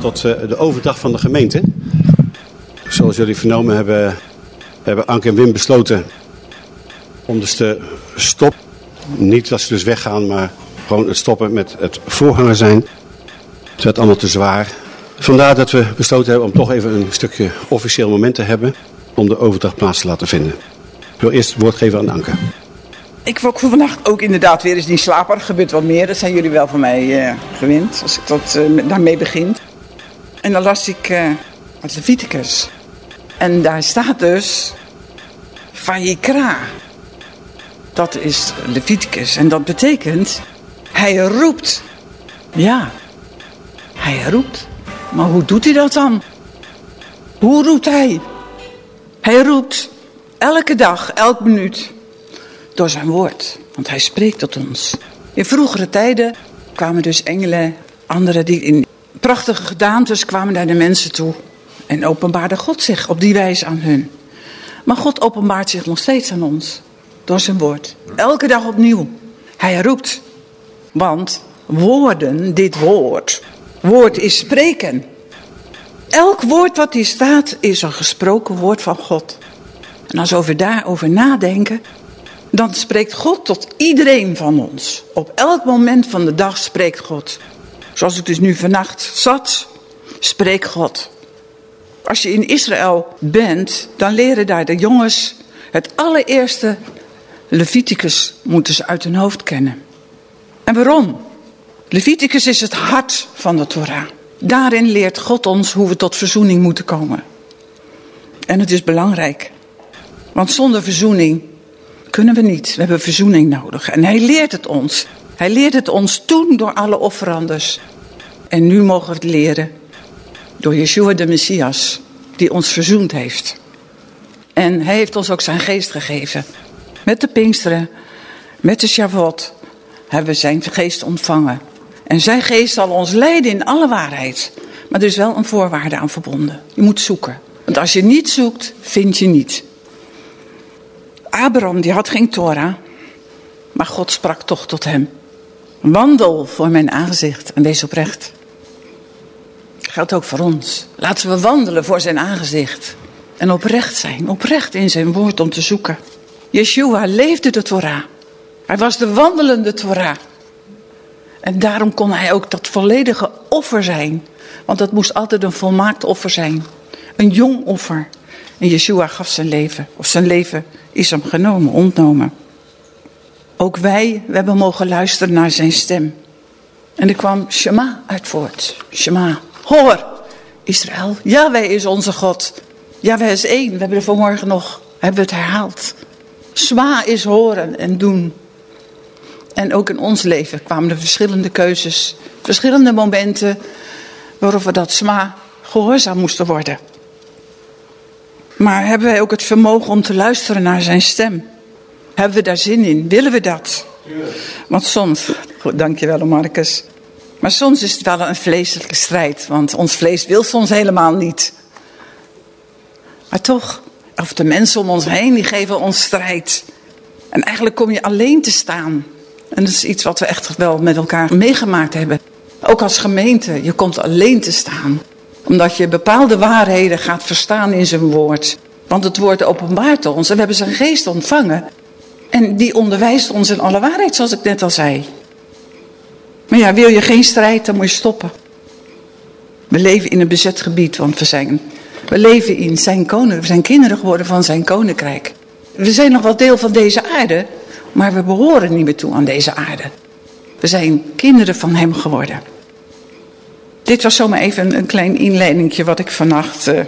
tot eh, de overdag van de gemeente. Zoals jullie vernomen hebben, hebben Anke en Wim besloten om dus te stoppen. Niet dat ze dus weggaan, maar gewoon het stoppen met het voorganger zijn. Het werd allemaal te zwaar. Vandaar dat we besloten hebben om toch even een stukje officieel moment te hebben om de overdag plaats te laten vinden. Ik wil eerst het woord geven aan Anke. Ik word vannacht ook inderdaad weer eens niet. Er gebeurt wat meer. Dat zijn jullie wel van mij eh, gewend. Als ik dat, eh, daarmee begin. En dan las ik eh uit Leviticus. En daar staat dus... Vayikra. Dat is Leviticus. En dat betekent... Hij roept. Ja. Hij roept. Maar hoe doet hij dat dan? Hoe roept hij? Hij roept elke dag, elk minuut door zijn woord. Want hij spreekt tot ons. In vroegere tijden kwamen dus engelen, anderen die in prachtige gedaantes kwamen naar de mensen toe. En openbaarde God zich op die wijze aan hun. Maar God openbaart zich nog steeds aan ons. Door zijn woord. Elke dag opnieuw. Hij roept. Want woorden, dit woord. Woord is spreken. Elk woord wat hier staat is een gesproken woord van God. En als we daarover nadenken, dan spreekt God tot iedereen van ons. Op elk moment van de dag spreekt God. Zoals ik dus nu vannacht zat, spreekt God. Als je in Israël bent, dan leren daar de jongens het allereerste Leviticus moeten ze uit hun hoofd kennen. En waarom? Leviticus is het hart van de Torah. Daarin leert God ons hoe we tot verzoening moeten komen. En het is belangrijk. Want zonder verzoening kunnen we niet. We hebben verzoening nodig. En hij leert het ons. Hij leert het ons toen door alle offeranders. En nu mogen we het leren door Yeshua de Messias, die ons verzoend heeft. En hij heeft ons ook zijn geest gegeven. Met de Pinksteren, met de Shavuot, hebben we zijn geest ontvangen. En zijn geest zal ons leiden in alle waarheid. Maar er is wel een voorwaarde aan verbonden. Je moet zoeken. Want als je niet zoekt, vind je niet. Abraham die had geen Torah, maar God sprak toch tot hem. Wandel voor mijn aangezicht en wees oprecht. Geldt ook voor ons. Laten we wandelen voor zijn aangezicht. En oprecht zijn, oprecht in zijn woord om te zoeken. Yeshua leefde de Torah. Hij was de wandelende Torah. En daarom kon hij ook dat volledige offer zijn. Want dat moest altijd een volmaakt offer zijn. Een jong offer. En Yeshua gaf zijn leven. Of zijn leven is hem genomen, ontnomen. Ook wij, we hebben mogen luisteren naar zijn stem. En er kwam Shema uit voort. Shema. Hoor, Israël. Yahweh is onze God. Yahweh is één. We hebben er vanmorgen nog, hebben het herhaald. Shema is horen en doen. En ook in ons leven kwamen er verschillende keuzes. Verschillende momenten waarop we dat Shema gehoorzaam moesten worden. Maar hebben wij ook het vermogen om te luisteren naar zijn stem? Hebben we daar zin in? Willen we dat? Want soms, goed, dankjewel Marcus. Maar soms is het wel een vleeselijke strijd, want ons vlees wil soms helemaal niet. Maar toch, of de mensen om ons heen, die geven ons strijd. En eigenlijk kom je alleen te staan. En dat is iets wat we echt wel met elkaar meegemaakt hebben. Ook als gemeente, je komt alleen te staan. Omdat je bepaalde waarheden gaat verstaan in zijn woord. Want het woord openbaart ons en we hebben zijn geest ontvangen. En die onderwijst ons in alle waarheid, zoals ik net al zei. Maar ja, wil je geen strijd, dan moet je stoppen. We leven in een bezet gebied, want we, zijn, we leven in zijn koninkrijk. We zijn kinderen geworden van zijn koninkrijk. We zijn nog wel deel van deze aarde, maar we behoren niet meer toe aan deze aarde. We zijn kinderen van hem geworden. Dit was zomaar even een, klein inleidingje wat ik vannacht uh,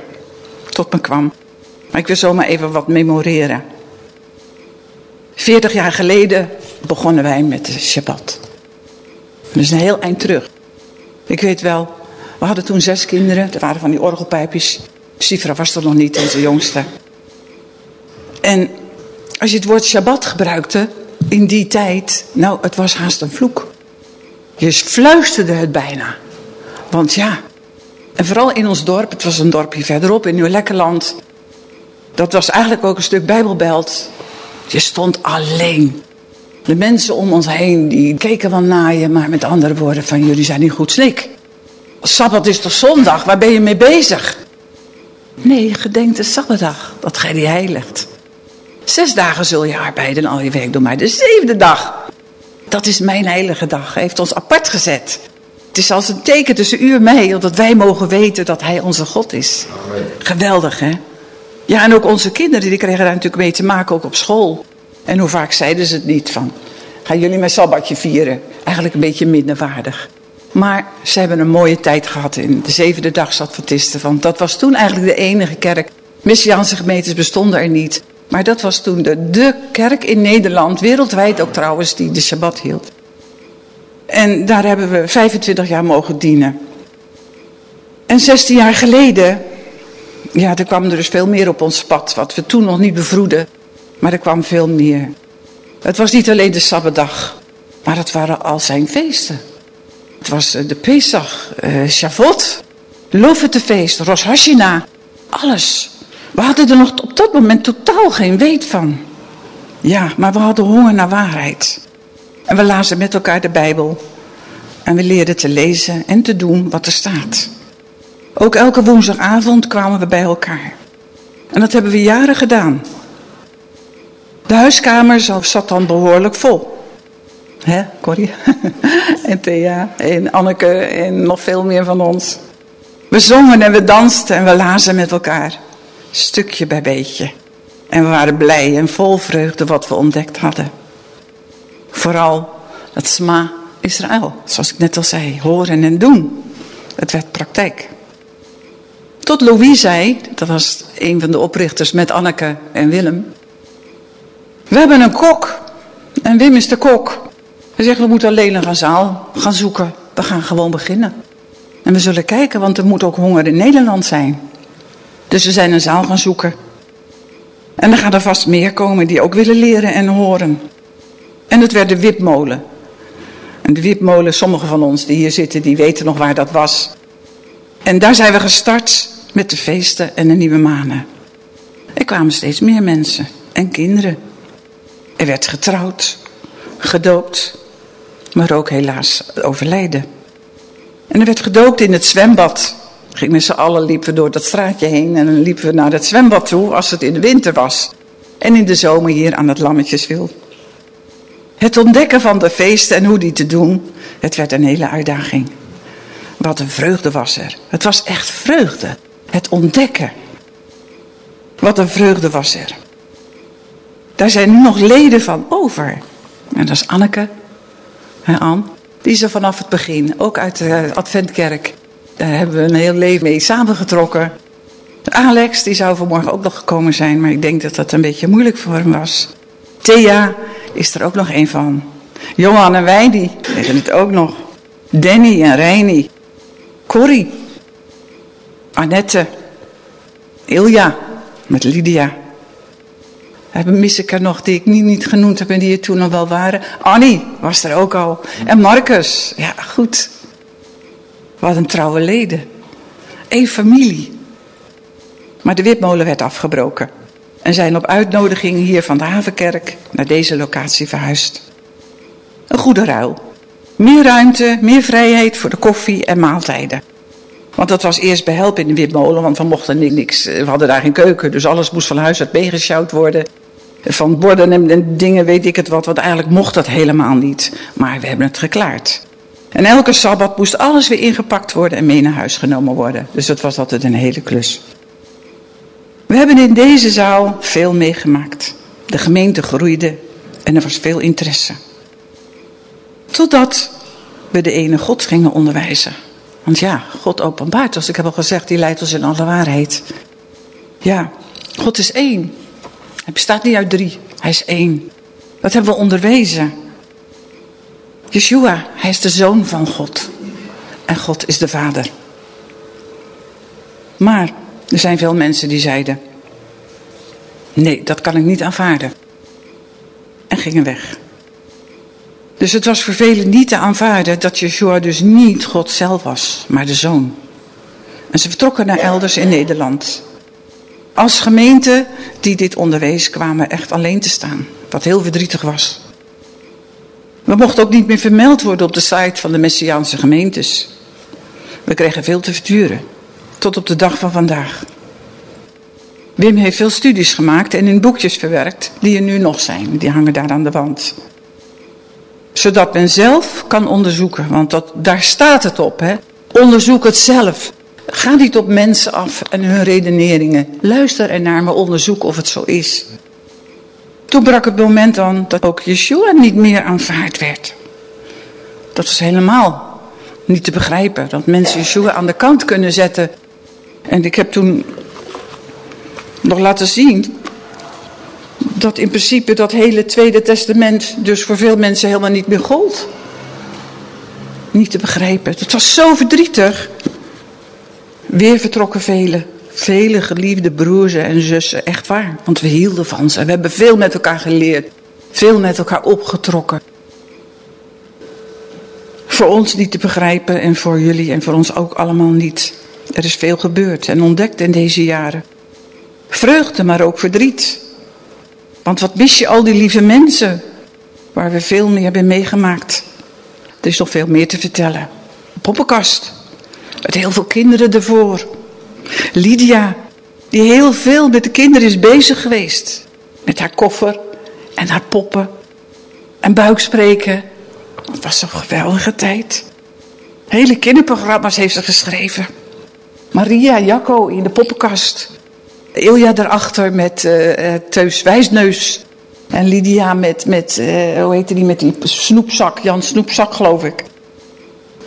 tot me kwam. Maar ik wil zomaar even wat memoreren. 40 jaar geleden begonnen wij met de Shabbat. Dat is een heel eind terug. Ik weet wel, we hadden toen zes kinderen. Er waren van die orgelpijpjes. Sifra was er nog niet, onze jongste. En Als je het woord Shabbat gebruikte in die tijd, nou, het was haast een vloek. Je fluisterde het bijna. Want ja, en vooral in ons dorp, het was een dorpje verderop in Nieuw-Lekkerland. Dat was eigenlijk ook een stuk Bijbelbelt. Je stond alleen. De mensen om ons heen, die keken wel naar je, maar met andere woorden van jullie zijn niet goed slik. Sabbat is toch zondag, waar ben je mee bezig? Nee, gedenk de Sabbatdag, dat gij die heiligt. Zes dagen zul je arbeiden en al je werk doen, maar de zevende dag, dat is mijn heilige dag. Hij heeft ons apart gezet. Het is als een teken tussen u en mij, omdat wij mogen weten dat hij onze God is. Geweldig, hè? Ja, en ook onze kinderen, die kregen daar natuurlijk mee te maken, ook op school. En hoe vaak zeiden ze het niet van, gaan jullie mijn Sabbatje vieren? Eigenlijk een beetje minderwaardig. Maar ze hebben een mooie tijd gehad in de zevende dag Adventisten. Want dat was toen eigenlijk de enige kerk. Messiaanse gemeentes bestonden er niet. Maar dat was toen de, de kerk in Nederland, wereldwijd ook trouwens, die de Shabbat hield. En daar hebben we 25 jaar mogen dienen. En 16 jaar geleden, ja, er kwam er dus veel meer op ons pad, wat we toen nog niet bevroeden. Maar er kwam veel meer. Het was niet alleen de Sabbatdag, maar het waren al zijn feesten. Het was eh, de Pesach, uh, Shavuot, Loofhuttenfeest, Rosh Hashanah, alles. We hadden er nog op dat moment totaal geen weet van. Ja, maar we hadden honger naar waarheid. En we lazen met elkaar de Bijbel. En we leerden te lezen en te doen wat er staat. Ook elke woensdagavond kwamen we bij elkaar. En dat hebben we jaren gedaan. De huiskamer zat dan behoorlijk vol. Hè, Corrie? en Thea en Anneke en nog veel meer van ons. We zongen en we dansten en we lazen met elkaar. Stukje bij beetje. En we waren blij en vol vreugde wat we ontdekt hadden. Vooral dat sma Israël, zoals ik net al zei, horen en doen. Het werd praktijk. Tot Louis zei, dat was een van de oprichters met Anneke en Willem. We hebben een kok. En Wim is de kok. Hij zegt, we moeten alleen een zaal gaan zoeken. We gaan gewoon beginnen. En we zullen kijken, want er moet ook honger in Nederland zijn. Dus we zijn een zaal gaan zoeken. En er gaan er vast meer komen die ook willen leren en horen. En het werd de wipmolen. En de wipmolen, sommigen van ons die hier zitten, die weten nog waar dat was. En daar zijn we gestart met de feesten en de nieuwe manen. Er kwamen steeds meer mensen en kinderen. Er werd getrouwd, gedoopt, maar ook helaas overleden. En er werd gedoopt in het zwembad. Ging met z'n allen liepen we door dat straatje heen en dan liepen we naar het zwembad toe als het in de winter was. En in de zomer hier aan het Lammetjeswil. Het ontdekken van de feesten en hoe die te doen, het werd een hele uitdaging. Wat een vreugde was er. Het was echt vreugde. Het ontdekken. Wat een vreugde was er. Daar zijn nu nog leden van over. En dat is Anneke, hè Anne, die is er vanaf het begin, ook uit de Adventkerk. Daar hebben we een heel leven mee samengetrokken. Alex, die zou vanmorgen ook nog gekomen zijn, maar ik denk dat dat een beetje moeilijk voor hem was. Thea is er ook nog een van. Johan en Weidi weten het ook nog. Danny en Reini. Corrie. Annette. Ilja met Lydia. Mis ik er nog die ik niet, niet genoemd heb en die er toen nog wel waren. Annie was er ook al. En Marcus. Ja, goed. Wat een trouwe leden. Eén familie. Maar de wipmolen werd afgebroken. En zijn op uitnodiging hier van de Havenkerk naar deze locatie verhuisd. Een goede ruil. Meer ruimte, meer vrijheid voor de koffie en maaltijden. Want dat was eerst behelp in de wipmolen, want we mochten niks, we hadden daar geen keuken. Dus alles moest van huis uit meegesjouwd worden. Van borden en dingen weet ik het wat, want eigenlijk mocht dat helemaal niet. Maar we hebben het geklaard. En elke sabbat moest alles weer ingepakt worden en mee naar huis genomen worden. Dus dat was altijd een hele klus. We hebben in deze zaal veel meegemaakt. De gemeente groeide en er was veel interesse. Totdat we de ene God gingen onderwijzen. Want ja, God openbaart, zoals ik heb al gezegd, die leidt ons in alle waarheid. Ja, God is één. Hij bestaat niet uit drie, hij is één. Dat hebben we onderwezen. Yeshua, hij is de zoon van God. En God is de vader. Maar er zijn veel mensen die zeiden: Nee, dat kan ik niet aanvaarden. gingen weg. Dus het was voor velen niet te aanvaarden dat Yeshua dus niet God zelf was, maar de zoon. En ze vertrokken naar elders in Nederland. Als gemeente die dit onderwees kwamen echt alleen te staan, wat heel verdrietig was. We mochten ook niet meer vermeld worden op de site van de Messiaanse gemeentes. We kregen veel te verduren, tot op de dag van vandaag. Wim heeft veel studies gemaakt en in boekjes verwerkt, die er nu nog zijn. Die hangen daar aan de wand. Zodat men zelf kan onderzoeken, want dat, daar staat het op. Hè? Onderzoek het zelf. Ga niet op mensen af en hun redeneringen. Luister ernaar, maar onderzoek of het zo is. Toen brak het moment aan dat ook Yeshua niet meer aanvaard werd. Dat was helemaal niet te begrijpen. Dat mensen Yeshua aan de kant kunnen zetten. En ik heb toen nog laten zien dat in principe dat hele Tweede Testament dus voor veel mensen helemaal niet meer gold. Niet te begrijpen. Het was zo verdrietig. Weer vertrokken velen. Vele geliefde broers en zussen, echt waar. Want we hielden van ze. We hebben veel met elkaar geleerd. Veel met elkaar opgetrokken. Voor ons niet te begrijpen en voor jullie en voor ons ook allemaal niet. Er is veel gebeurd en ontdekt in deze jaren. Vreugde, maar ook verdriet. Want wat mis je al die lieve mensen waar we veel meer hebben meegemaakt. Er is nog veel meer te vertellen. Poppenkast. Met heel veel kinderen ervoor. Lydia, die heel veel met de kinderen is bezig geweest. Met haar koffer en haar poppen. En buikspreken. Het was een geweldige tijd. Hele kinderprogramma's heeft ze geschreven. Maria Jacco in de poppenkast. Ilja daarachter met uh, Teus Wijsneus. En Lydia met, met uh, hoe heette die, met die snoepzak, Jan Snoepzak geloof ik.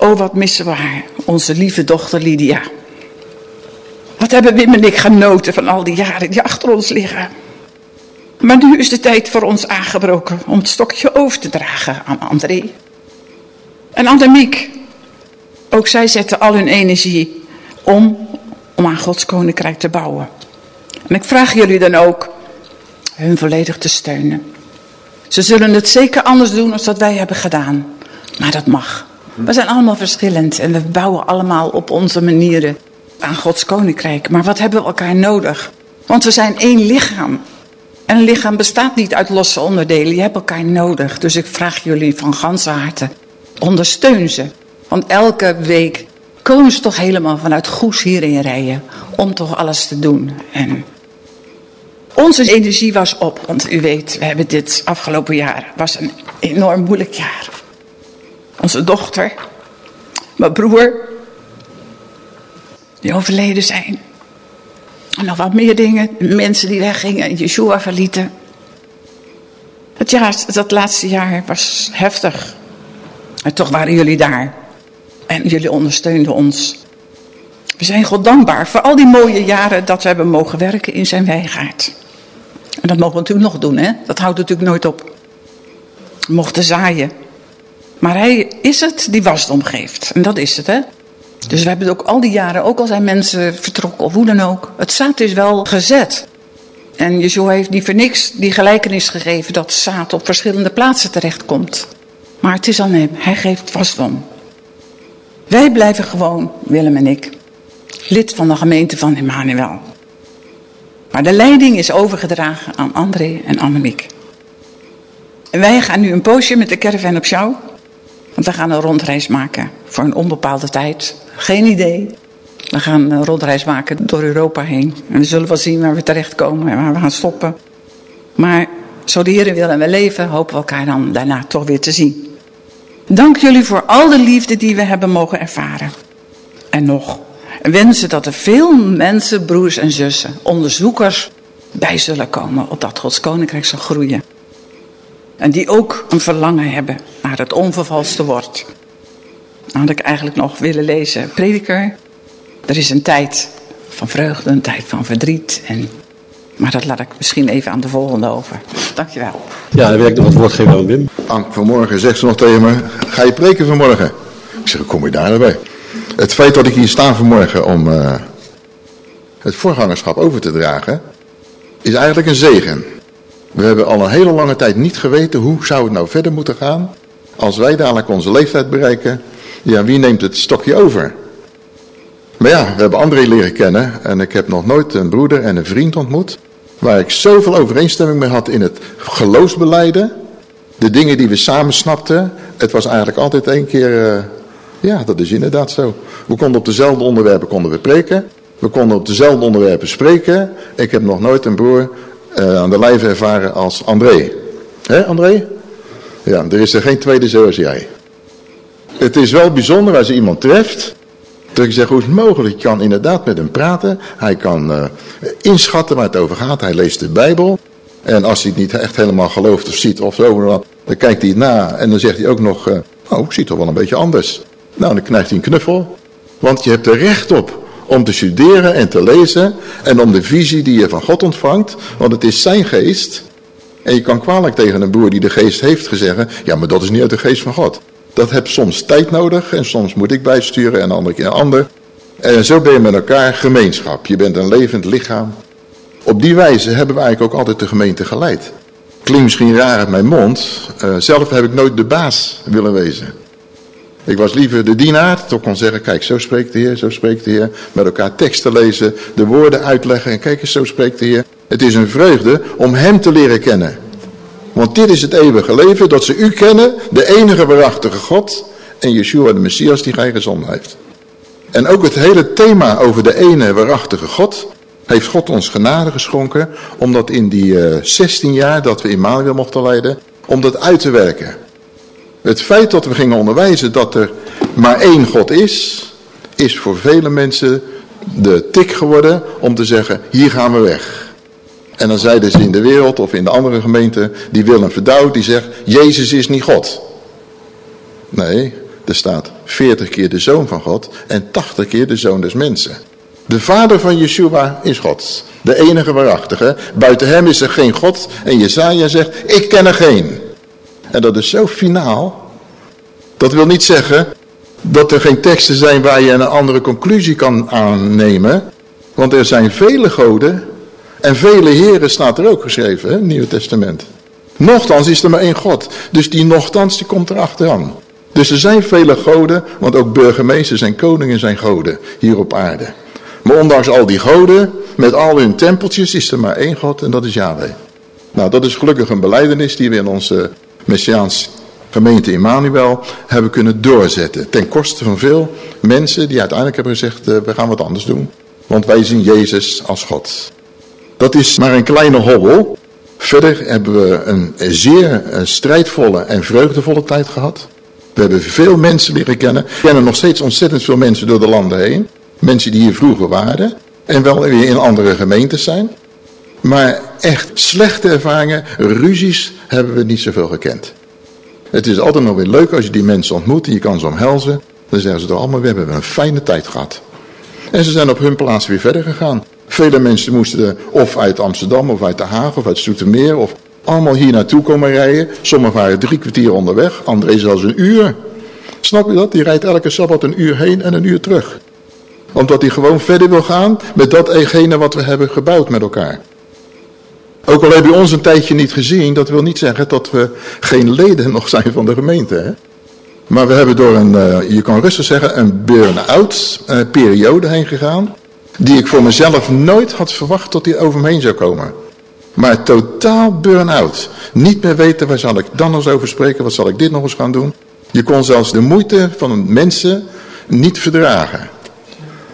Oh, wat missen we haar, onze lieve dochter Lydia. Wat hebben Wim en ik genoten van al die jaren die achter ons liggen. Maar nu is de tijd voor ons aangebroken om het stokje over te dragen aan André. En Annemiek. Ook zij zetten al hun energie om, om aan Gods koninkrijk te bouwen. En ik vraag jullie dan ook hun volledig te steunen. Ze zullen het zeker anders doen dan dat wij hebben gedaan. Maar dat mag. We zijn allemaal verschillend en we bouwen allemaal op onze manieren aan Gods koninkrijk. Maar wat hebben we elkaar nodig? Want we zijn één lichaam. En een lichaam bestaat niet uit losse onderdelen. Je hebt elkaar nodig. Dus ik vraag jullie van ganse harte, ondersteun ze. Want elke week komen ze toch helemaal vanuit Goes hierin rijden. Om toch alles te doen. En onze energie was op. Want u weet, we hebben dit afgelopen jaar. was een enorm moeilijk jaar. Onze dochter. Mijn broer. Die overleden zijn. En nog wat meer dingen. Mensen die weggingen en Yeshua verlieten. Het jaar, dat laatste jaar was heftig. En toch waren jullie daar. En jullie ondersteunden ons. We zijn God dankbaar voor al die mooie jaren dat we hebben mogen werken in zijn wijgaard. En dat mogen we natuurlijk nog doen, hè? Dat houdt natuurlijk nooit op. We mochten zaaien. Maar hij is het die wasdom geeft. En dat is het, hè? Dus we hebben ook al die jaren, ook al zijn mensen vertrokken of hoe dan ook. Het zaad is wel gezet. En Yeshua heeft niet voor niks die gelijkenis gegeven dat zaad op verschillende plaatsen terechtkomt. Maar het is aan hem. Hij geeft wasdom. Wij blijven gewoon, Willem en ik, lid van de gemeente van Emmanuel. Maar de leiding is overgedragen aan André en Annemiek. En wij gaan nu een poosje met de caravan op jou. Want we gaan een rondreis maken voor een onbepaalde tijd. Geen idee. We gaan een rondreis maken door Europa heen. En we zullen wel zien waar we terechtkomen en waar we gaan stoppen. Maar zo de Heer wil en we leven, hopen we elkaar dan daarna toch weer te zien. Dank jullie voor al de liefde die we hebben mogen ervaren. En nog, wensen dat er veel mensen, broers en zussen, onderzoekers bij zullen komen, opdat Gods koninkrijk zal groeien. En die ook een verlangen hebben naar het onvervalste woord. Dan had ik eigenlijk nog willen lezen, prediker. Er is een tijd van vreugde, een tijd van verdriet. En, maar dat laat ik misschien even aan de volgende over. Dankjewel. Ja, dan wil ik nog het woord geven aan Wim. Ank, vanmorgen zegt ze nog tegen me, ga je preken vanmorgen? Ik zeg, kom je daar erbij? Het feit dat ik hier sta vanmorgen om uh, het voorgangerschap over te dragen, is eigenlijk een zegen. We hebben al een hele lange tijd niet geweten hoe zou het nou verder moeten gaan. Als wij dadelijk onze leeftijd bereiken, ja wie neemt het stokje over? Maar ja, we hebben André leren kennen en ik heb nog nooit een broeder en een vriend ontmoet. Waar ik zoveel overeenstemming mee had in het geloofsbeleiden. De dingen die we samen snapten. Het was eigenlijk altijd één keer, uh, ja dat is inderdaad zo. We konden op dezelfde onderwerpen konden we preken. We konden op dezelfde onderwerpen spreken. Ik heb nog nooit een broer uh, aan de lijf ervaren als André. Hé André? Ja, er is er geen tweede zoals jij. Het is wel bijzonder als je iemand treft. Dat je zegt, hoe is het mogelijk? Je kan inderdaad met hem praten. Hij kan uh, inschatten waar het over gaat. Hij leest de Bijbel. En als hij het niet echt helemaal gelooft of ziet of zo, dan kijkt hij na. En dan zegt hij ook nog, uh, oh, ik zie het toch wel een beetje anders. Nou, dan krijgt hij een knuffel. Want je hebt er recht op om te studeren en te lezen. En om de visie die je van God ontvangt. Want het is zijn geest. En je kan kwalijk tegen een boer die de geest heeft gezegd. Ja, maar dat is niet uit de geest van God. Dat heeft soms tijd nodig. En soms moet ik bijsturen en andere keer een ander. En zo ben je met elkaar gemeenschap. Je bent een levend lichaam. Op die wijze hebben we eigenlijk ook altijd de gemeente geleid. Klinkt misschien raar uit mijn mond. Uh, zelf heb ik nooit de baas willen wezen. Ik was liever de dienaar, toch kon zeggen, kijk, zo spreekt de Heer, zo spreekt de Heer. Met elkaar teksten lezen, de woorden uitleggen en kijk eens, zo spreekt de Heer. Het is een vreugde om hem te leren kennen. Want dit is het eeuwige leven, dat ze u kennen, de enige waarachtige God en Yeshua de Messias die gij gezonden heeft. En ook het hele thema over de ene waarachtige God heeft God ons genade geschonken, omdat in die uh, eh, 16 jaar dat we Immanuel mochten leiden, om dat uit te werken. Het feit dat we gingen onderwijzen dat er maar één God is, is voor vele mensen de tik geworden om te zeggen, hier gaan we weg. En dan zeiden ze in de wereld of in de andere gemeente, die Willem Verdouw, die zegt, Jezus is niet God. Nee, er staat 40 keer de zoon van God en 80 keer de zoon des mensen. De vader van Yeshua is God, de enige waarachtige. Buiten hem is er geen God en Jesaja zegt, ik ken er geen. En dat is zo finaal. Dat wil niet zeggen dat er geen teksten zijn waar je een andere conclusie kan aannemen. Want er zijn vele goden en vele heren staat er ook geschreven, hè, het Nieuwe Testament. Nochtans is er maar één God. Dus die nochtans die komt er achteraan. Dus er zijn vele goden, want ook burgemeesters en koningen zijn goden hier op aarde. Maar ondanks al die goden, met al hun tempeltjes, is er maar één God en dat is Yahweh. Nou, dat is gelukkig een beleidenis die we in onze Messiaans gemeente Immanuel hebben kunnen doorzetten. Ten koste van veel mensen die uiteindelijk hebben gezegd, uh, we gaan wat anders doen. Want wij zien Jezus als God. Dat is maar een kleine hobbel. Verder hebben we een zeer een strijdvolle en vreugdevolle tijd gehad. We hebben veel mensen leren kennen. We kennen nog steeds ontzettend veel mensen door de landen heen. Mensen die hier vroeger waren. En wel weer in andere gemeentes zijn. Maar echt slechte ervaringen, ruzies hebben we niet zoveel gekend. Het is altijd nog weer leuk als je die mensen ontmoet en je kan ze omhelzen. Dan zeggen ze toch allemaal, we hebben een fijne tijd gehad. En ze zijn op hun plaats weer verder gegaan. Vele mensen moesten of uit Amsterdam of uit Den Haag of uit Stoetermeer of allemaal hier naartoe komen rijden. Sommigen waren drie kwartier onderweg, anderen zelfs een uur. Snap je dat? Die rijdt elke Sabbat een uur heen en een uur terug. Omdat hij gewoon verder wil gaan met datgene wat we hebben gebouwd met elkaar. Ook al heb je ons een tijdje niet gezien, dat wil niet zeggen dat we geen leden nog zijn van de gemeente. Hè? Maar we hebben door een, uh, je kan rustig zeggen, een burn-out uh, periode heen gegaan. Die ik voor mezelf nooit had verwacht dat die over me heen zou komen. Maar totaal burn-out. Niet meer weten, waar zal ik dan nog eens over spreken, wat zal ik dit nog eens gaan doen. Je kon zelfs de moeite van mensen niet verdragen.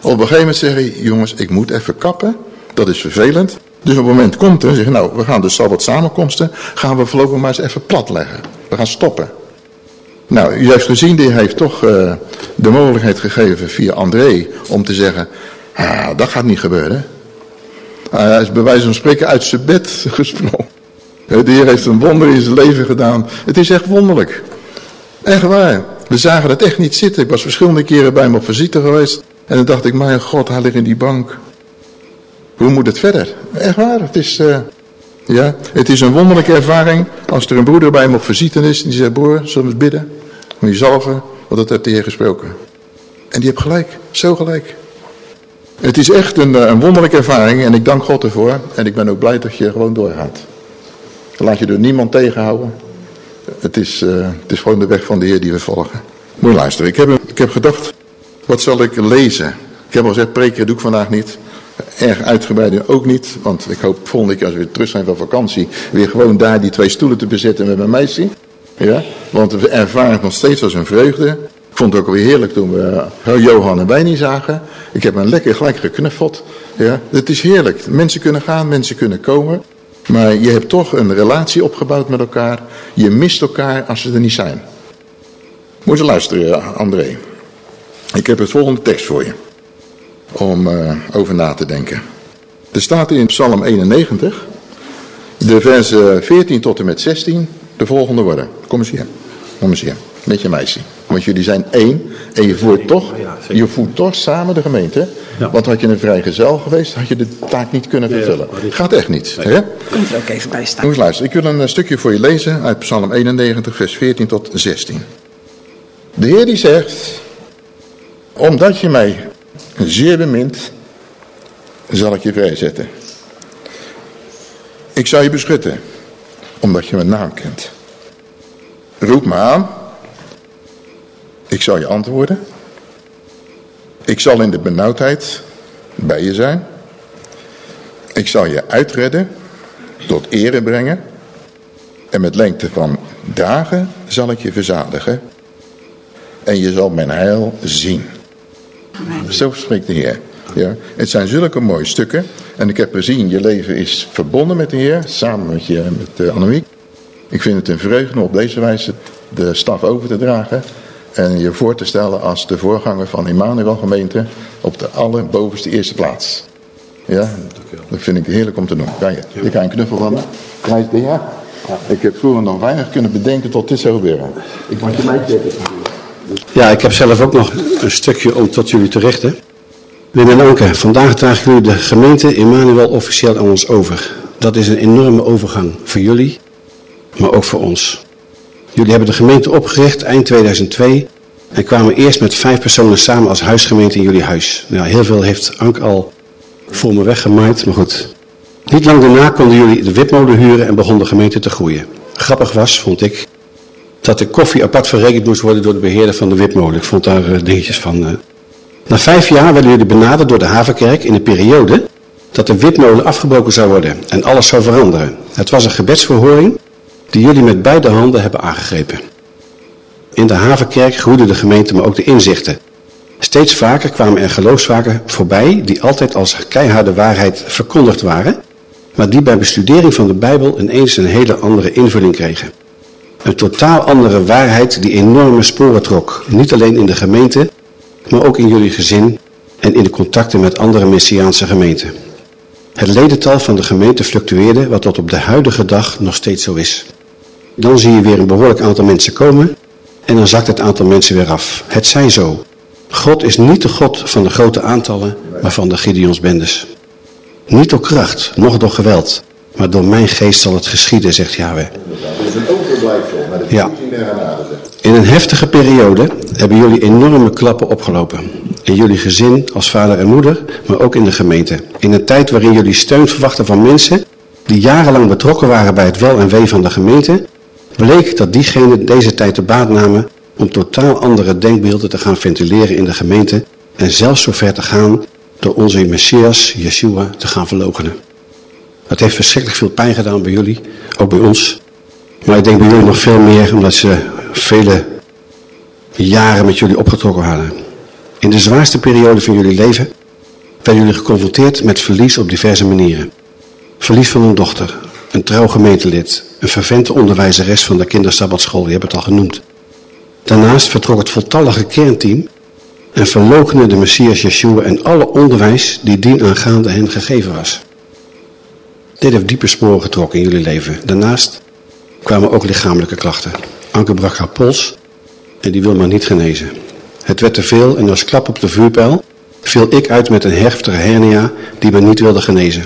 Op een gegeven moment zeg je, jongens, ik moet even kappen. Dat is vervelend. Dus op het moment komt er, zeggen nou, we gaan de Sabbat samenkomsten, gaan we voorlopig maar eens even plat leggen. We gaan stoppen. Nou, u heeft gezien, die heeft toch uh, de mogelijkheid gegeven via André om te zeggen, ah, dat gaat niet gebeuren. Uh, hij is bij wijze van spreken uit zijn bed gesprongen. De Heer heeft een wonder in zijn leven gedaan. Het is echt wonderlijk. Echt waar. We zagen het echt niet zitten. Ik was verschillende keren bij hem op visite geweest. En dan dacht ik, mijn god, hij ligt in die bank. Hoe moet het verder? Echt waar, het is, uh, ja, het is een wonderlijke ervaring als er een broeder bij hem op visite is. En die zegt, broer, zullen we het bidden? Moet je zalven, want dat heeft de Heer gesproken. En die heeft gelijk, zo gelijk. Het is echt een, eh, een wonderlijke ervaring en ik dank God ervoor. En ik ben ook blij dat je gewoon doorgaat. Laat je door niemand tegenhouden. Het is, uh, het is gewoon de weg van de Heer die we volgen. Moet je luisteren. Ik heb, ik heb gedacht, wat zal ik lezen? Ik heb al gezegd, preken doe ik vandaag niet. Erg uitgebreid ook niet. Want ik hoop volgende keer als we weer terug zijn van vakantie... weer gewoon daar die twee stoelen te bezetten met mijn meisje. Ja? Want we ervaren het nog steeds als een vreugde. Ik vond het ook weer heerlijk toen we uh, Johan en wij niet zagen. Ik heb hem lekker gelijk geknuffeld. Ja? Het is heerlijk. Mensen kunnen gaan, mensen kunnen komen. Maar je hebt toch een relatie opgebouwd met elkaar. Je mist elkaar als ze er niet zijn. Moet je luisteren, André. Ik heb het volgende tekst voor je. Om uh, over na te denken. Er staat in Psalm 91. De versen 14 tot en met 16. De volgende woorden. Kom eens hier. Kom eens hier. Met je meisje. Want jullie zijn één. En je voert toch, je voert toch samen de gemeente. Ja. Want had je een vrijgezel geweest, had je de taak niet kunnen vervullen. Gaat echt niet. Hè? Komt er ook even bij staan. Moet luisteren. Ik wil een stukje voor je lezen uit Psalm 91, vers 14 tot 16. De Heer die zegt, omdat je mij zeer bemint, zal ik je vrijzetten. Ik zal je beschutten, omdat je mijn naam kent. Roep me aan, ik zal je antwoorden. Ik zal in de benauwdheid bij je zijn. Ik zal je uitredden, tot ere brengen. En met lengte van dagen zal ik je verzadigen. En je zal mijn heil zien. Zo spreekt de Heer. Ja, het zijn zulke mooie stukken. En ik heb gezien, je leven is verbonden met de Heer. Samen met, je, met uh, Annemiek. Ik vind het een vreugde om op deze wijze de staf over te dragen. En je voor te stellen als de voorganger van Immanuel gemeente op de allerbovenste eerste plaats. Ja, dat vind ik heerlijk om te doen. Kan je? Ik ga een knuffel van me. Ja? Ik heb vroeger nog weinig kunnen bedenken tot dit zou gebeuren. Ik mag je mij checken. Ja, ik heb zelf ook nog een stukje om tot jullie te richten. Wim en Anke, vandaag dragen jullie de gemeente Immanuel officieel aan ons over. Dat is een enorme overgang voor jullie, maar ook voor ons. Jullie hebben de gemeente opgericht eind 2002 en kwamen eerst met vijf personen samen als huisgemeente in jullie huis. Nou, heel veel heeft Ank al voor me weggemaaid, maar goed. Niet lang daarna konden jullie de wipmolen huren en begon de gemeente te groeien. Grappig was, vond ik, dat de koffie apart verrekend moest worden door de beheerder van de wipmolen. Ik vond daar uh, dingetjes van. Uh. Na vijf jaar werden jullie benaderd door de Havenkerk in de periode dat de wipmolen afgebroken zou worden en alles zou veranderen. Het was een gebedsverhoring die jullie met beide handen hebben aangegrepen. In de Havenkerk groeide de gemeente, maar ook de inzichten. Steeds vaker kwamen er geloofsvaken voorbij die altijd als keiharde waarheid verkondigd waren, maar die bij bestudering van de Bijbel ineens een hele andere invulling kregen. Een totaal andere waarheid die enorme sporen trok, niet alleen in de gemeente, maar ook in jullie gezin en in de contacten met andere Messiaanse gemeenten. Het ledental van de gemeente fluctueerde, wat tot op de huidige dag nog steeds zo is. Dan zie je weer een behoorlijk aantal mensen komen en dan zakt het aantal mensen weer af. Het zij zo. God is niet de God van de grote aantallen, maar van de Gideonsbendes. Niet door kracht, noch door geweld, maar door mijn geest zal het geschieden, zegt Yahweh. Ja. In een heftige periode hebben jullie enorme klappen opgelopen. In jullie gezin, als vader en moeder, maar ook in de gemeente. In een tijd waarin jullie steun verwachten van mensen die jarenlang betrokken waren bij het wel en wee van de gemeente, bleek dat diegenen deze tijd de baat namen om totaal andere denkbeelden te gaan ventileren in de gemeente en zelfs zover te gaan door onze Messias, Yeshua, te gaan verloochenen. Dat heeft verschrikkelijk veel pijn gedaan bij jullie, ook bij ons. Maar ik denk bij jullie nog veel meer, omdat ze vele jaren met jullie opgetrokken hadden. In de zwaarste periode van jullie leven werden jullie geconfronteerd met verlies op diverse manieren. Verlies van een dochter, een trouw gemeentelid, een fervente onderwijzeres van de kindersabbatschool, je hebt het al genoemd. Daarnaast vertrok het voltallige kernteam en verloochende de Messias Yeshua en alle onderwijs die dienaangaande hen gegeven was. Dit heeft diepe sporen getrokken in jullie leven. Daarnaast kwamen ook lichamelijke klachten. Anke brak haar pols en die wil maar niet genezen. Het werd te veel en als klap op de vuurpijl viel ik uit met een heftige hernia die me niet wilde genezen.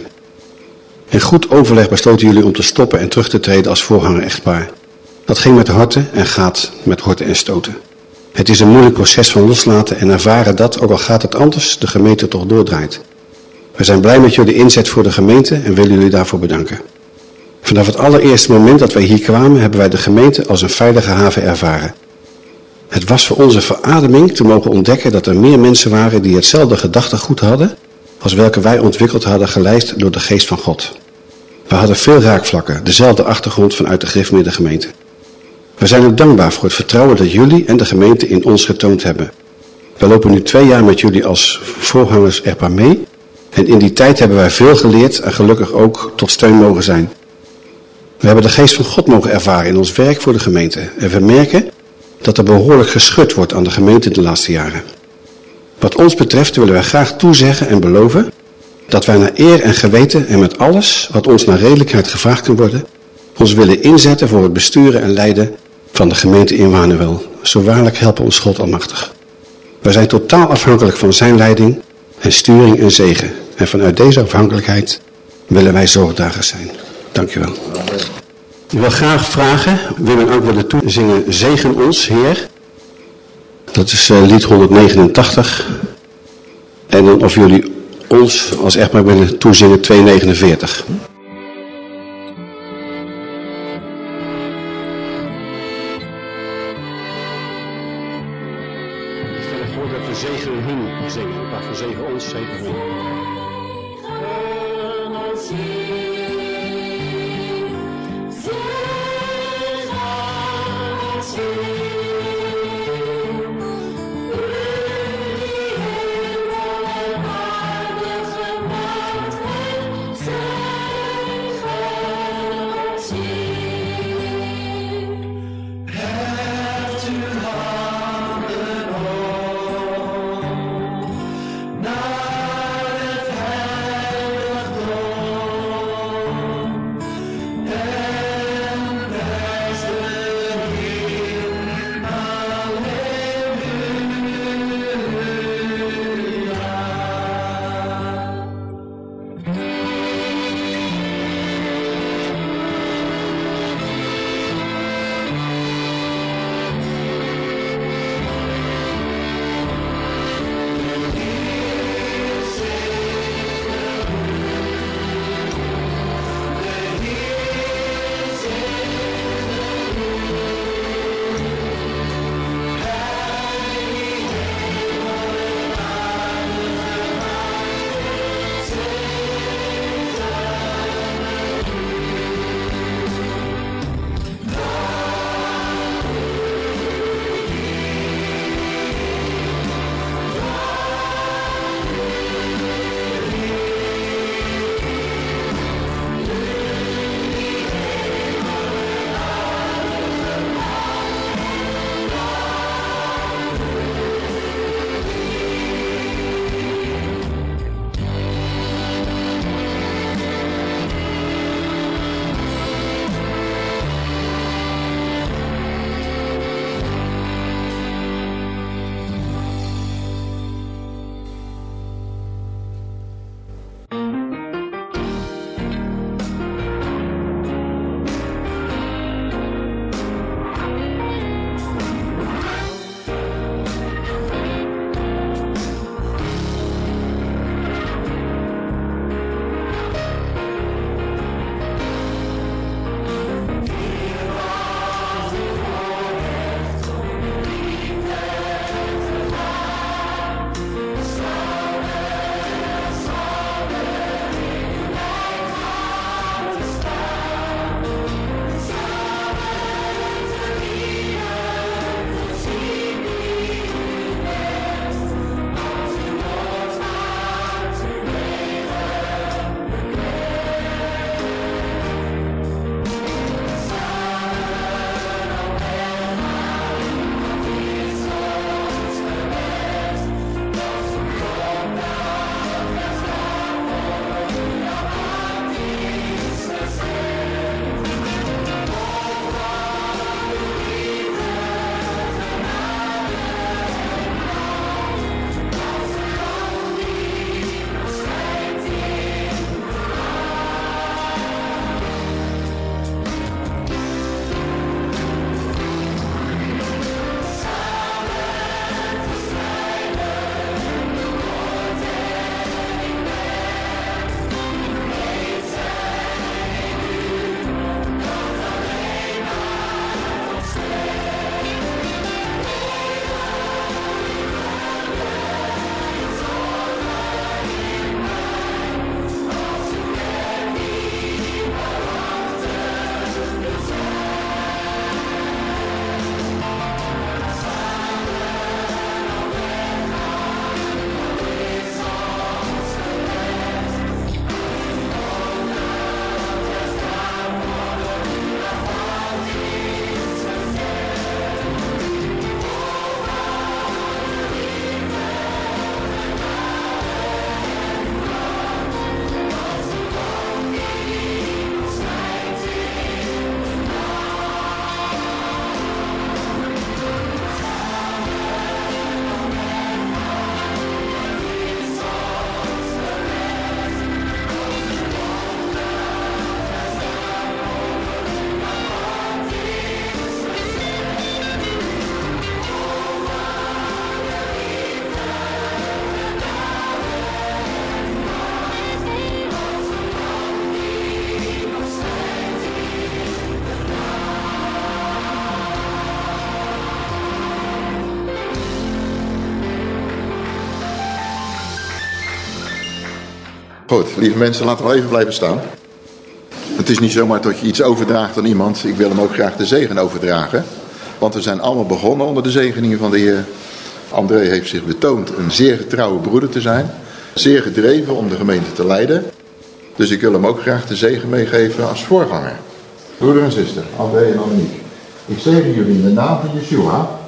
In goed overleg besloten jullie om te stoppen en terug te treden als voorganger echtpaar. Dat ging met horten en gaat met horten en stoten. Het is een moeilijk proces van loslaten en ervaren dat, ook al gaat het anders, de gemeente toch doordraait. We zijn blij met jullie inzet voor de gemeente en willen jullie daarvoor bedanken. Vanaf het allereerste moment dat wij hier kwamen, hebben wij de gemeente als een veilige haven ervaren. Het was voor onze verademing te mogen ontdekken dat er meer mensen waren die hetzelfde gedachtegoed hadden als welke wij ontwikkeld hadden geleid door de geest van God. We hadden veel raakvlakken, dezelfde achtergrond vanuit de gereformeerde gemeente. We zijn ook dankbaar voor het vertrouwen dat jullie en de gemeente in ons getoond hebben. We lopen nu twee jaar met jullie als voorgangers erpa mee. En in die tijd hebben wij veel geleerd en gelukkig ook tot steun mogen zijn. We hebben de geest van God mogen ervaren in ons werk voor de gemeente. En we merken dat er behoorlijk geschud wordt aan de gemeente de laatste jaren. Wat ons betreft willen wij graag toezeggen en beloven dat wij naar eer en geweten en met alles wat ons naar redelijkheid gevraagd kan worden, ons willen inzetten voor het besturen en leiden van de gemeente Immanuel. Zo waarlijk helpen ons God almachtig. Wij zijn totaal afhankelijk van zijn leiding en sturing en zegen. En vanuit deze afhankelijkheid willen wij zorgdragers zijn. Dank u wel. Ik wil graag vragen, Wim en Ank willen toezingen Zegen ons, Heer. Dat is uh, lied 189. En dan of jullie ons als echtpaar willen toezingen 249. Lieve mensen, laten we even blijven staan. Het is niet zomaar dat je iets overdraagt aan iemand. Ik wil hem ook graag de zegen overdragen. Want we zijn allemaal begonnen onder de zegeningen van de Heer. André heeft zich betoond een zeer getrouwe broeder te zijn. Zeer gedreven om de gemeente te leiden. Dus ik wil hem ook graag de zegen meegeven als voorganger. Broeder en zuster, André en Annemiek. Ik zegen jullie in de naam van Yeshua.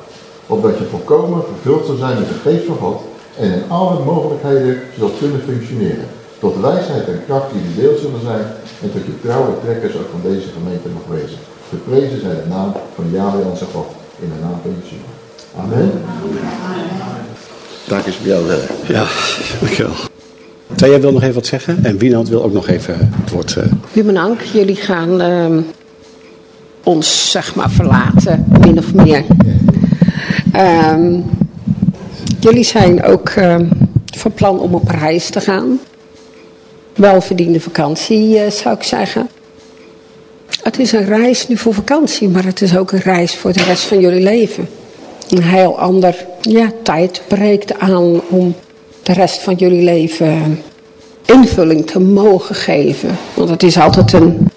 Opdat je volkomen vervuld zal zijn met de geest van God. En in alle mogelijkheden zult kunnen functioneren. Tot wijsheid en kracht die de deel zullen zijn. En tot je trouwe trekkers ook van deze gemeente mag wezen. Geprezen zij de naam van Yahweh onze God. In de naam van Yeshua. Amen. Dank is voor jou verder. Ja, dankjewel. Thea wil nog even wat zeggen en Wienand wil ook nog even het woord... Uh... Wim en Ank, jullie gaan uh, ons zeg maar verlaten, min of meer. Uh, jullie zijn ook ehm, van plan om op reis te gaan. Welverdiende vakantie eh, zou ik zeggen. Het is een reis nu voor vakantie, maar het is ook een reis voor de rest van jullie leven. Een heel ander ja, tijd breekt aan om de rest van jullie leven invulling te mogen geven. Want het is altijd een,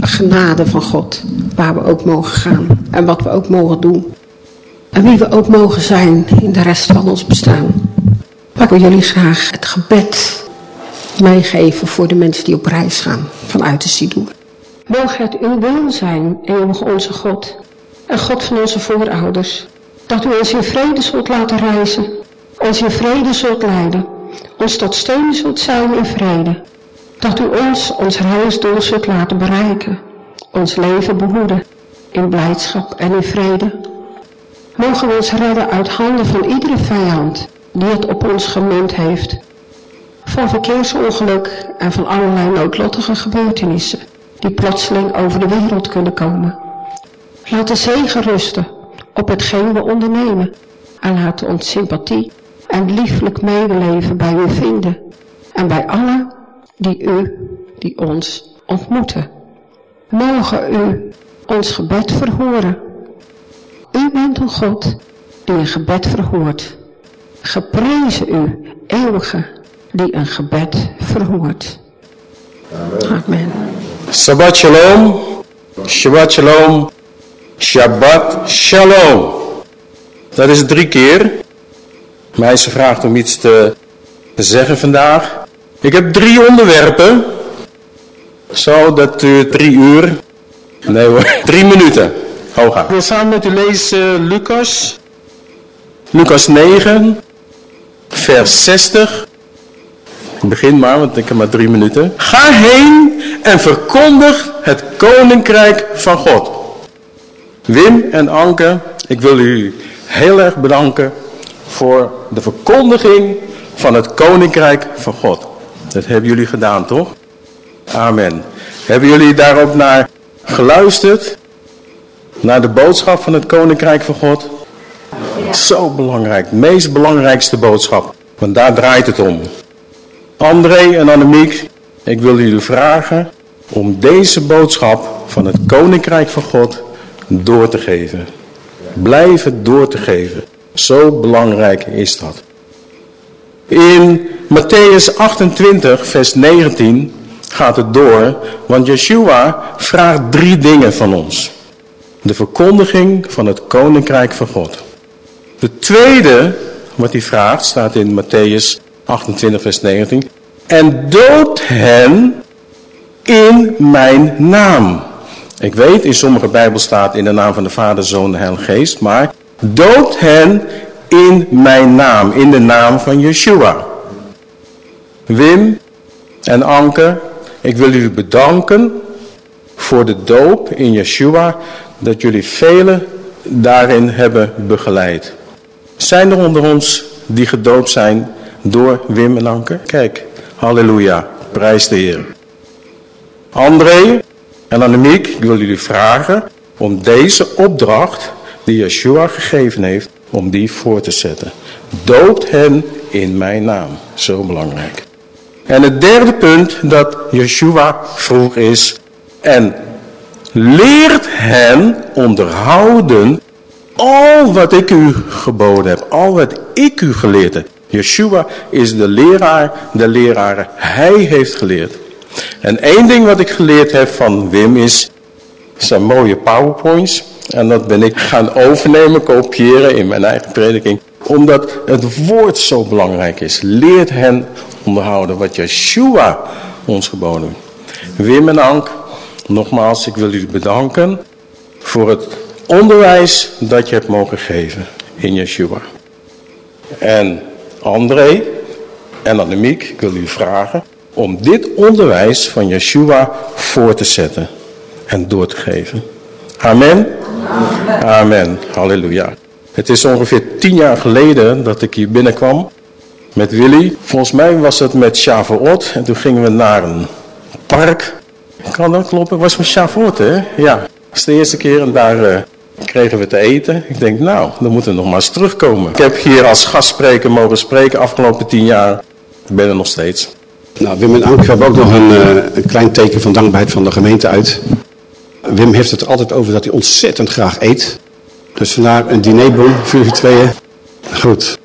genade van God waar we ook mogen gaan en wat we ook mogen doen. En wie we ook mogen zijn in de rest van ons bestaan. Wil jullie graag het gebed meegeven voor de mensen die op reis gaan vanuit de Sidoer. Het uw wil zijn, eeuwige onze God en God van onze voorouders, dat u ons in vrede zult laten reizen, ons in vrede zult leiden, ons tot steun zult zijn in vrede, dat u ons ons reisdoel zult laten bereiken, ons leven behoeden in blijdschap en in vrede. Mogen we ons redden uit handen van iedere vijand die het op ons gemunt heeft, van verkeersongeluk en van allerlei noodlottige gebeurtenissen die plotseling over de wereld kunnen komen. Laat de zegen rusten op hetgeen we ondernemen en laat ons sympathie en lieflijk medeleven bij u vinden en bij allen die u, die ons ontmoeten. Mogen u ons gebed verhoren. U bent een God die een gebed verhoort. Geprezen u, eeuwige, die een gebed verhoort. Amen. Shabbat shalom, Shabbat shalom, Shabbat shalom. Dat is drie keer. Meisje vraagt om iets te, zeggen vandaag. Ik heb drie onderwerpen. Zo, dat duurt drie uur. Nee hoor, drie minuten. Hooga. Ik wil samen met u lezen Lucas. Lucas 9, vers 60. Begin maar, want ik heb maar drie minuten. Ga heen en verkondig het koninkrijk van God. Wim en Anke, ik wil u heel erg bedanken voor de verkondiging van het koninkrijk van God. Dat hebben jullie gedaan, toch? Amen. Hebben jullie daarop naar geluisterd? Naar de boodschap van het koninkrijk van God? Zo belangrijk. Meest belangrijkste boodschap. Want daar draait het om. André en Annemiek, ik wil jullie vragen om deze boodschap van het Koninkrijk van God door te geven. Blijf het door te geven. Zo belangrijk is dat. In Matthäus 28, vers 19 gaat het door, want Yeshua vraagt drie dingen van ons. De verkondiging van het Koninkrijk van God. De tweede wat hij vraagt staat in Matthäus 28 vers 19. En dood hen in mijn naam. Ik weet, in sommige Bijbel staat in de naam van de Vader, Zoon en Heilige Geest. Maar dood hen in mijn naam. In de naam van Yeshua. Wim en Anke, ik wil jullie bedanken voor de doop in Yeshua. Dat jullie velen daarin hebben begeleid. Zijn er onder ons die gedoopt zijn door Wim en Anke? Kijk, halleluja, prijs de Heer. André en Annemiek, ik wil jullie vragen om deze opdracht die Yeshua gegeven heeft, om die voor te zetten. Doopt hen in mijn naam. Zo belangrijk. En het derde punt dat Yeshua vroeg is, en leert hen onderhouden al wat ik u geboden heb, al wat ik u geleerd heb. Yeshua is de leraar de leraren. Hij heeft geleerd. En één ding wat ik geleerd heb van Wim is zijn mooie powerpoints. En dat ben ik gaan overnemen, kopiëren in mijn eigen prediking. Omdat het woord zo belangrijk is. Leert hen onderhouden wat Yeshua ons geboden heeft. Wim en Ank, nogmaals, ik wil jullie bedanken voor het onderwijs dat je hebt mogen geven in Yeshua. En André en Annemiek, ik wil jullie vragen om dit onderwijs van Yeshua voor te zetten en door te geven. Amen. Amen. Halleluja. Het is ongeveer tien jaar geleden dat ik hier binnenkwam met Willy. Volgens mij was het met Shavuot en toen gingen we naar een park. Kan dat kloppen? Was met Shavuot, hè? Ja. Dat is de eerste keer en daar uh, kregen we te eten. Ik denk, nou, dan moeten we nog maar eens terugkomen. Ik heb hier als gastspreker mogen spreken afgelopen tien jaar. Ik ben er nog steeds. Nou, Wim en Anke hebben ook nog een, uh, een klein teken van dankbaarheid van de gemeente uit. Wim heeft het er altijd over dat hij ontzettend graag eet. Dus vandaar een dinerbon voor jullie tweeën. Goed.